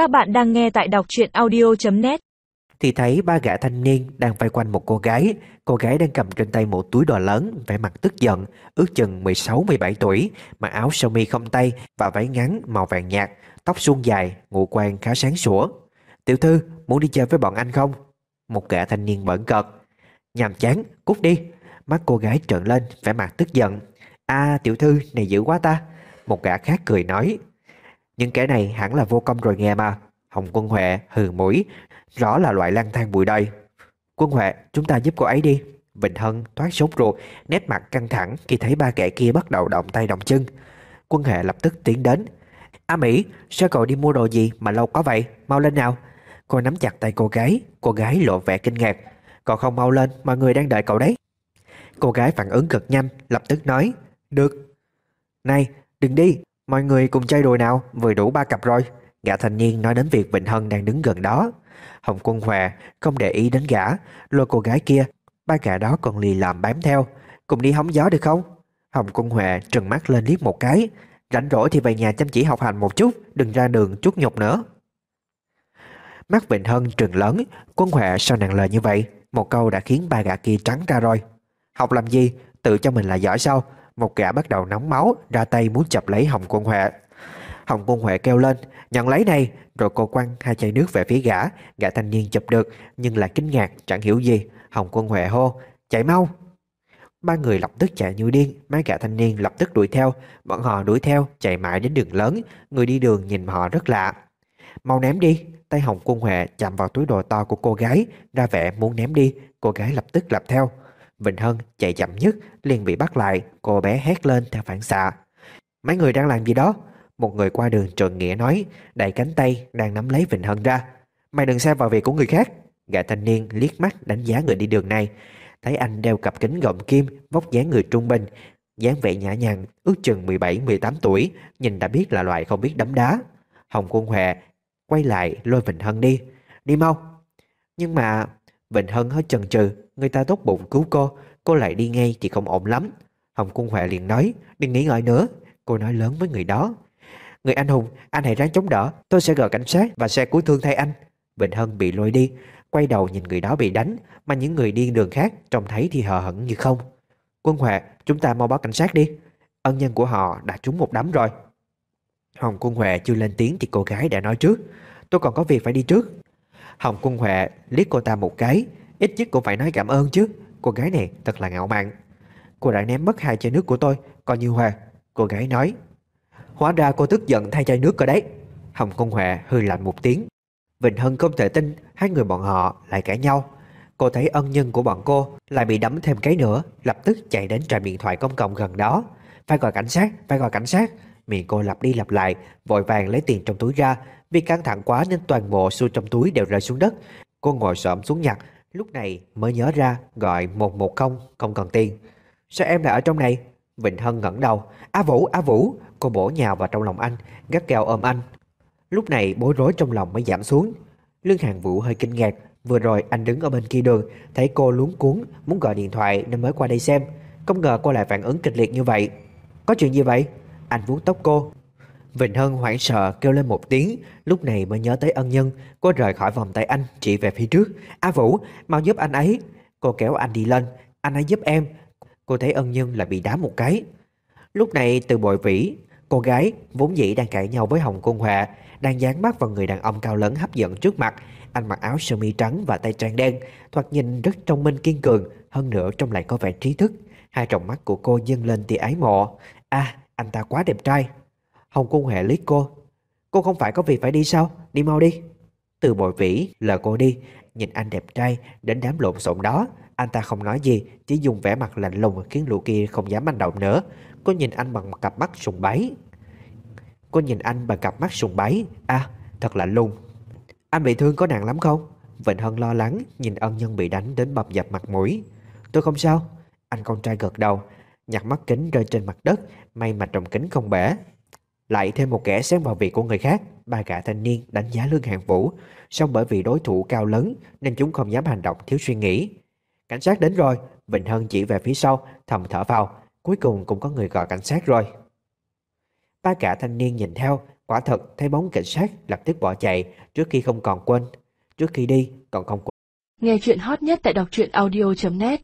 Các bạn đang nghe tại đọc truyện audio.net Thì thấy ba gã thanh niên đang vây quanh một cô gái. Cô gái đang cầm trên tay một túi đồ lớn vẻ mặt tức giận Ước chừng 16-17 tuổi Mặc áo sơ mi không tay Và váy ngắn màu vàng nhạt Tóc suông dài, ngũ quan khá sáng sủa. Tiểu thư, muốn đi chơi với bọn anh không? Một gã thanh niên bẩn cợt. Nhàm chán, cút đi. Mắt cô gái trợn lên, vẻ mặt tức giận. A tiểu thư, này dữ quá ta. Một gã khác cười nói. Nhưng kẻ này hẳn là vô công rồi nghe mà. Hồng Quân Huệ hừ mũi. Rõ là loại lang thang bụi đây Quân Huệ, chúng ta giúp cô ấy đi. Bình Hân thoát sốt ruột, Nét mặt căng thẳng khi thấy ba kẻ kia bắt đầu động tay động chân. Quân Huệ lập tức tiến đến. A Mỹ, sao cậu đi mua đồ gì mà lâu có vậy? Mau lên nào. Cô nắm chặt tay cô gái Cô gái lộ vẻ kinh ngạc. Cậu không mau lên mọi người đang đợi cậu đấy. Cô gái phản ứng cực nhanh, Lập tức nói, Được. Này, đừng đi. Mọi người cùng chơi đùa nào, Vừa đủ ba cặp rồi. Gã thanh niên nói đến việc Bình Hân đang đứng gần đó. Hồng Quân Hòa không để ý đến gã, Lôi cô gái kia. Ba gã đó còn lì làm bám theo. Cùng đi hóng gió được không? Hồng Quân Hòa trừng mắt lên liếc một cái. Rảnh rỗi thì về nhà chăm chỉ học hành một chút, Đừng ra đường chút nhục nữa. Mắt Bình Hân trừng lớn. Quân Hòa sao nặng lời như vậy? Một câu đã khiến ba gã kia trắng ra rồi. Học làm gì? Tự cho mình là giỏi sao? Một gã bắt đầu nóng máu, Ra tay muốn chập lấy Hồng Quân Huệ. Hồng Quân Huệ kêu lên, Nhận lấy này! Rồi cô quăng hai chai nước về phía gã. Gã thanh niên chụp được, Nhưng lại kinh ngạc, chẳng hiểu gì. Hồng Quân Huệ hô, Chạy mau! Ba người lập tức chạy như điên Mấy gã thanh niên lập tức đuổi theo. Bọn họ đuổi theo, chạy mãi đến đường lớn. Người đi đường nhìn họ rất lạ. Mau ném đi! Tay Hồng Quân Huệ chạm vào túi đồ to của cô gái, Ra vẻ muốn ném đi. Cô gái lập tức lập theo. Vịnh Hân chạy chậm nhất, liền bị bắt lại, Cô bé hét lên theo phản xạ. Mấy người đang làm gì đó? Một người qua đường trộn nghĩa nói, Đẩy cánh tay đang nắm lấy Vịnh Hân ra. Mày đừng xem vào việc của người khác. Gã thanh niên liếc mắt đánh giá người đi đường này. Thấy anh đeo cặp kính gọng kim, Vóc dáng người trung bình, dáng vẻ nhã nhặn, ước chừng 17-18 tuổi, Nhìn đã biết là loại không biết đấm đá. Hồng Quân Huệ quay lại lôi Vịnh Hân đi. Đi mau. Nhưng mà Vịnh Hân hơi chần chừ. Người ta tốt bụng, cứu cô. Cô lại đi ngay thì không ổn lắm. Hồng Cung Huệ liền nói, Đừng nghĩ ngợi nữa. Cô nói lớn với người đó, Người anh hùng, Anh hãy ráng chống đỡ. Tôi sẽ gọi cảnh sát Và xe cứu thương thay anh. Vịnh Hân bị lôi đi, Quay đầu nhìn người đó bị đánh, Mà những người điên đường khác Trông thấy thì hờ hững như không. Quân Huệ, Chúng ta mau báo cảnh sát đi. Ân nhân của họ đã trúng một đám rồi. Hồng Quân Huệ chưa lên tiếng thì cô gái đã nói trước, Tôi còn có việc phải đi trước. Hồng Quân Huệ liếc cô ta một cái Ít nhất cũng phải nói cảm ơn chứ. Cô gái này thật là ngạo mạn. Cô đã ném mất hai chai nước của tôi Coi như hòa Cô gái nói. Hóa ra cô tức giận thay chai nước cơ đấy. Hồng Quân Huệ hư lạnh một tiếng. Vịnh Hân không thể tin Hai người bọn họ lại cãi nhau. Cô thấy ân nhân của bọn cô Lại bị đấm thêm cái nữa Lập tức chạy đến trạm điện thoại công cộng gần đó. Phải gọi cảnh sát, phải gọi cảnh sát. Miệng cô lặp đi lặp lại Vội vàng lấy tiền trong túi ra. Vì căng thẳng quá nên toàn bộ xu trong túi đều rơi xuống đất. Cô ngồi xổm xuống nhặt. Lúc này mới nhớ ra gọi 110 không cần tiền. Sao em lại ở trong này? Vịnh Hân ngẩng đầu. A Vũ, a Vũ. Cô bổ nhào vào trong lòng anh Gắt gao ôm anh. Lúc này bối rối trong lòng mới giảm xuống. Lương Hàng Vũ hơi kinh ngạc. Vừa rồi anh đứng ở bên kia đường Thấy cô luống cuốn Muốn gọi điện thoại nên mới qua đây xem. Không ngờ cô lại phản ứng kịch liệt như vậy. Có chuyện gì vậy? Anh vuốt tóc cô. Vịnh Hân hoảng sợ kêu lên một tiếng, Lúc này mới nhớ tới ân nhân. Cô rời khỏi vòng tay anh, chỉ về phía trước. A Vũ, mau giúp anh ấy. Cô kéo anh đi lên. Anh ấy giúp em. Cô thấy ân nhân lại bị đá một cái. Lúc này từ bội vĩ, Cô gái vốn dĩ đang cãi nhau với Hồng Cung Hòa, Đang dán mắt vào người đàn ông cao lớn hấp dẫn trước mặt. Anh mặc áo sơ mi trắng và tay trang đen, Thoạt nhìn rất trong minh kiên cường, Hơn nữa trong lại có vẻ trí thức. Hai tròng mắt của cô dâng lên tia ái mộ. À anh ta quá đẹp trai. Hồng Cung Huệ liếc cô. Cô không phải có việc phải đi sao? Đi mau đi. Từ bội vĩ, lờ cô đi. Nhìn anh đẹp trai, đến đám lộn xộn đó. Anh ta không nói gì, Chỉ dùng vẻ mặt lạnh lùng khiến lũ kia không dám manh động nữa. Cô nhìn anh bằng cặp mắt sùng bái. Cô nhìn anh bằng cặp mắt sùng bái. À thật lạnh lùng. Anh bị thương có nặng lắm không? Vịnh Hân lo lắng, Nhìn ân nhân bị đánh đến bập dập mặt mũi. Tôi không sao. Anh con trai gật đầu. Nhặt mắt kính rơi trên mặt đất, May mà trong kính không bể. Lại thêm một kẻ xen vào việc của người khác, Ba gã thanh niên đánh giá Lương Hàng Vũ. Song bởi vì đối thủ cao lớn, Nên chúng không dám hành động thiếu suy nghĩ. Cảnh sát đến rồi, Vịnh Hân chỉ về phía sau, thầm thở vào. Cuối cùng cũng có người gọi cảnh sát rồi. Ba gã thanh niên nhìn theo, Quả thật thấy bóng cảnh sát lập tức bỏ chạy, trước khi không còn quên. Trước khi đi, còn không quên. Nghe chuyện hot nhất tại đọc truyện audio.net